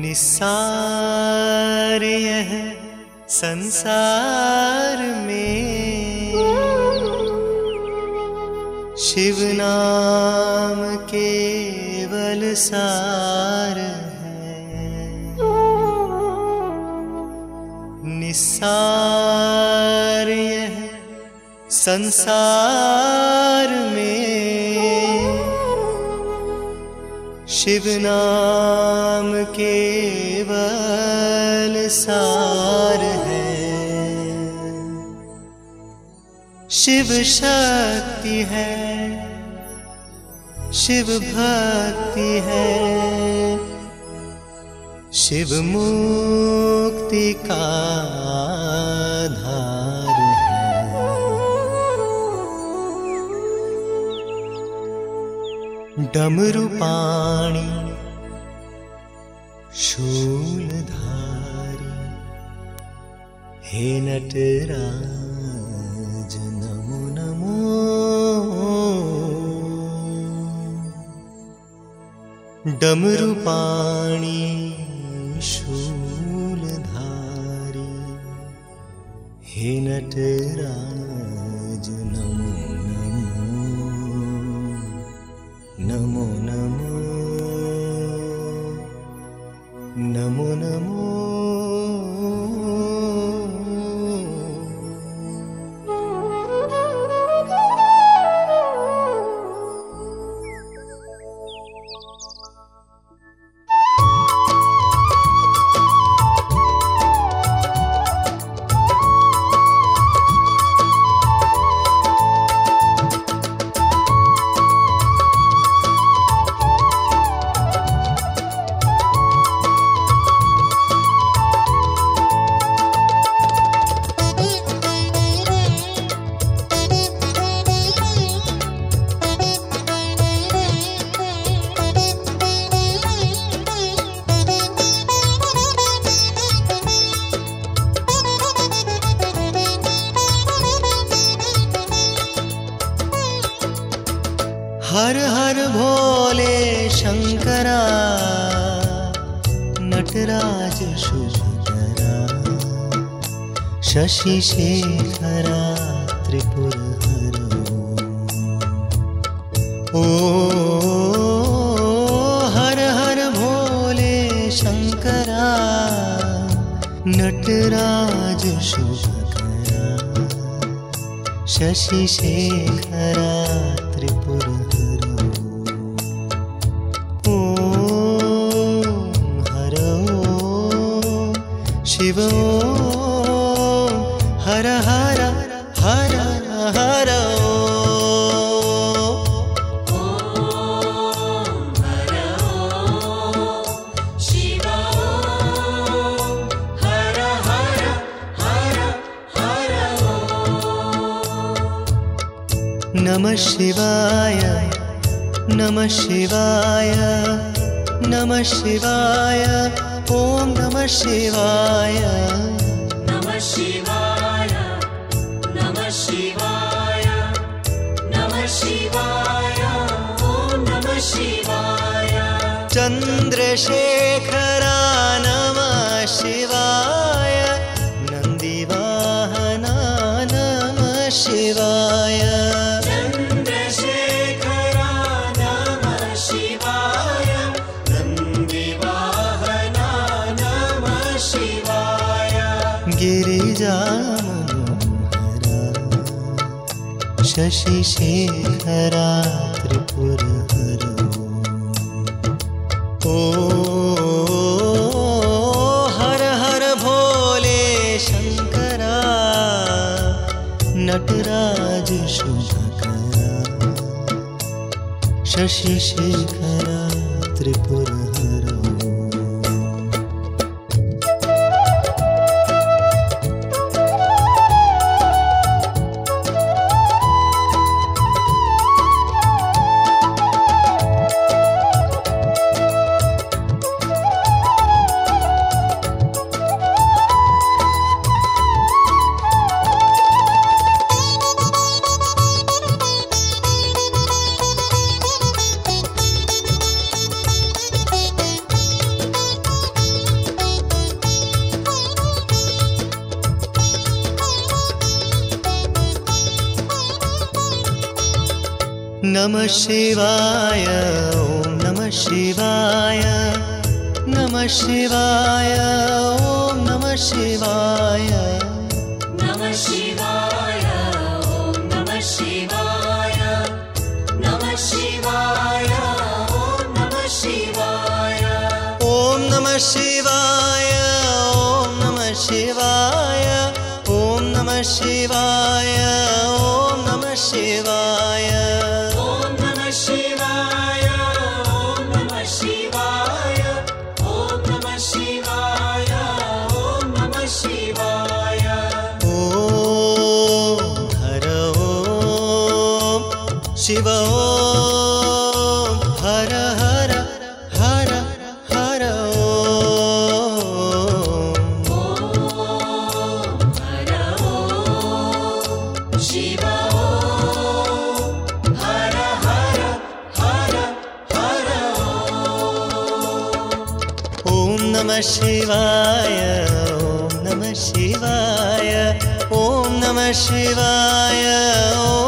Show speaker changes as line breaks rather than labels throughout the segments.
निस्सार यह संसार में। शिव नाम केवल सार है। निस्सार यह संसार में शिव नाम केवल सार है। शिव शक्ति है शिव भक्ति है शिव मुक्ति का है डमरू पाणी शूलधारी हे नटराज नमो नमो। डमरू पाणी शूलधारी हे नटराज नमो नमो नमो शुभकरा शशि शेखरा त्रिपुर ओ हर हर भोले शंकरा नटराज शुभकरा शशि शिव। हर हर हर हर नमः शिवाय नमः शिवाय नमः शिवाय ॐ नमः शिवाय।
नमः शिवाय। नमः शिवाय। नमः शिवाय। ॐ नमः शिवाय।
चन्द्रशेखरा गिरिजामनोहरा शशिशेखरा त्रिपुरहरो ओ हर हर भोले शङ्करा नटराज शुभकरा शशिशेखरा त्रिपुरहरो नमः शिवाय ॐ नमः शिवाय नमः शिवाय ॐ नमः शिवाय।
नमः शिवाय ॐ नमः शिवाय नमः शिवाय ॐ नमः शिवाय।
ॐ नमः शिवाय ॐ नमः शिवाय ॐ नमः शिवाय ॐ नमः शिवाय शिव हर हर हर हर
शिव हर हर हर हर
ॐ नमः शिवाय ॐ नमः शिवाय ॐ नमः शिवाय ॐ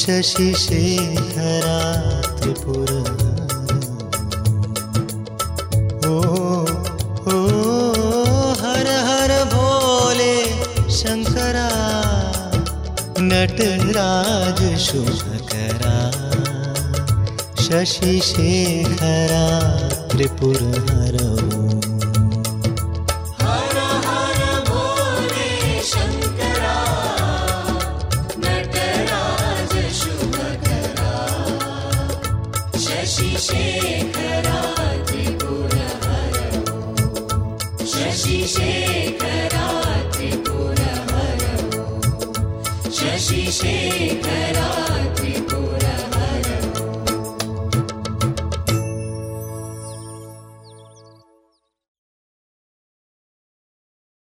शशि शेखरा त्रिपुर। ओ शिवाय हर हर भोले त्रिपुरा नटराज शुभकरा त्रिपुर त्रिपुरहरौ
Chica.